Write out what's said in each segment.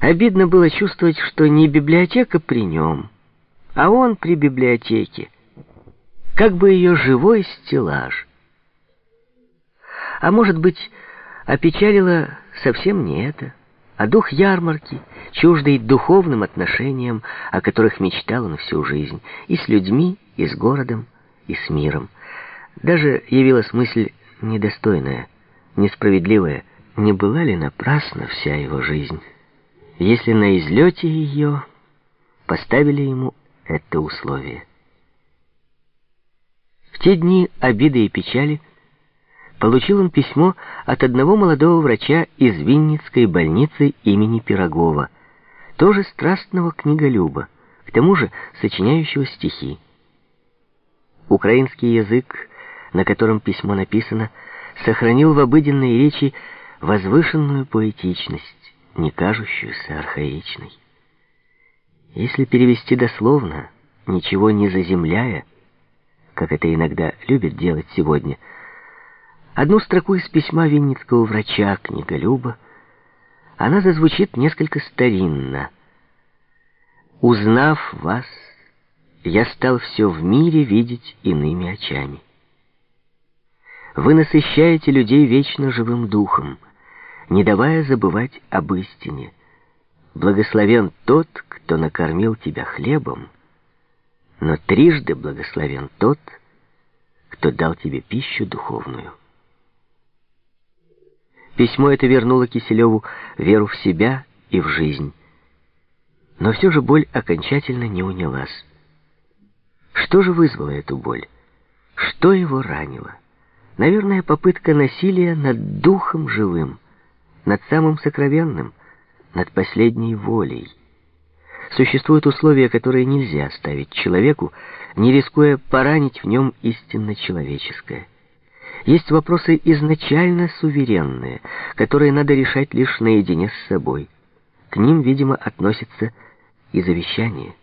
Обидно было чувствовать, что не библиотека при нем, а он при библиотеке. Как бы ее живой стеллаж. А может быть, опечалило совсем не это, а дух ярмарки, чуждый духовным отношениям, о которых мечтал он всю жизнь, и с людьми, и с городом, и с миром. Даже явилась мысль недостойная, несправедливая, не была ли напрасна вся его жизнь, если на излете ее поставили ему это условие. В те дни обиды и печали получил он письмо от одного молодого врача из Винницкой больницы имени Пирогова, тоже страстного книголюба, к тому же сочиняющего стихи. Украинский язык, на котором письмо написано, сохранил в обыденной речи возвышенную поэтичность, не кажущуюся архаичной. Если перевести дословно, ничего не заземляя, как это иногда любят делать сегодня, одну строку из письма винницкого врача, книголюба, она зазвучит несколько старинно. «Узнав вас, я стал все в мире видеть иными очами. Вы насыщаете людей вечно живым духом, не давая забывать об истине. Благословен тот, кто накормил тебя хлебом, но трижды благословен тот, кто дал тебе пищу духовную. Письмо это вернуло Киселеву веру в себя и в жизнь. Но все же боль окончательно не унялась. Что же вызвало эту боль? Что его ранило? Наверное, попытка насилия над духом живым, над самым сокровенным, над последней волей. Существуют условия, которые нельзя ставить человеку, не рискуя поранить в нем истинно человеческое. Есть вопросы изначально суверенные, которые надо решать лишь наедине с собой. К ним, видимо, относится и завещание,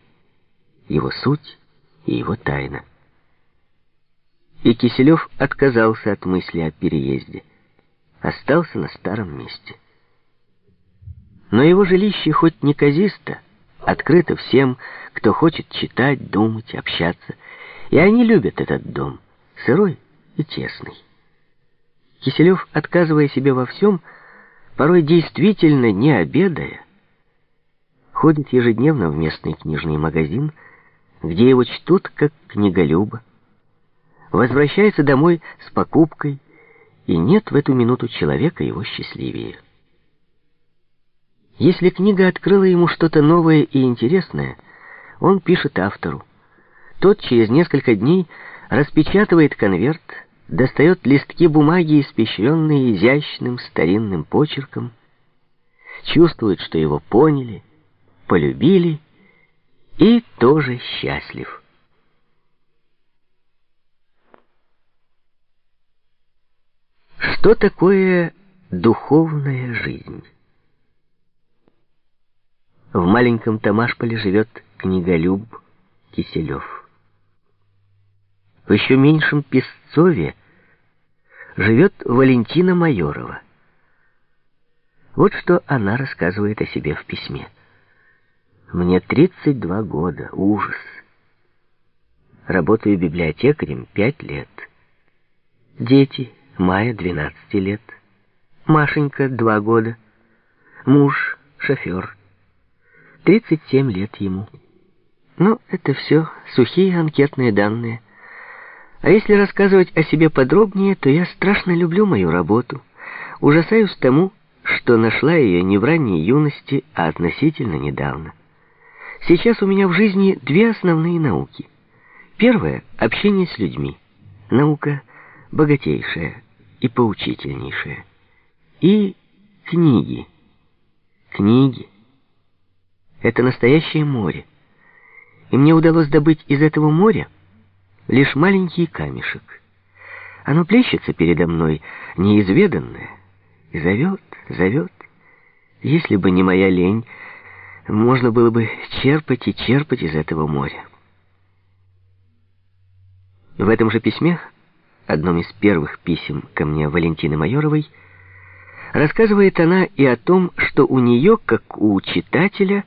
его суть и его тайна. И Киселев отказался от мысли о переезде. Остался на старом месте. Но его жилище хоть неказисто, открыто всем, кто хочет читать, думать, общаться. И они любят этот дом, сырой и тесный. Киселев, отказывая себе во всем, порой действительно не обедая, ходит ежедневно в местный книжный магазин, где его чтут как книголюба, возвращается домой с покупкой, и нет в эту минуту человека его счастливее. Если книга открыла ему что-то новое и интересное, он пишет автору. Тот через несколько дней распечатывает конверт, достает листки бумаги, испещренные изящным старинным почерком, чувствует, что его поняли, полюбили и тоже счастлив. Что такое духовная жизнь? В маленьком Тамашполе живет книголюб Киселев. В еще меньшем Песцове живет Валентина Майорова. Вот что она рассказывает о себе в письме. «Мне 32 года, ужас. Работаю библиотекарем 5 лет. Дети, Майя 12 лет, Машенька 2 года, муж, шофер». 37 лет ему. Ну, это все сухие анкетные данные. А если рассказывать о себе подробнее, то я страшно люблю мою работу. Ужасаюсь тому, что нашла ее не в ранней юности, а относительно недавно. Сейчас у меня в жизни две основные науки. Первая — общение с людьми. Наука богатейшая и поучительнейшая. И книги. Книги. Это настоящее море. И мне удалось добыть из этого моря лишь маленький камешек. Оно плещется передо мной, неизведанное, и зовет, зовет. Если бы не моя лень, можно было бы черпать и черпать из этого моря. В этом же письме, одном из первых писем ко мне Валентины Майоровой, Рассказывает она и о том, что у нее, как у читателя,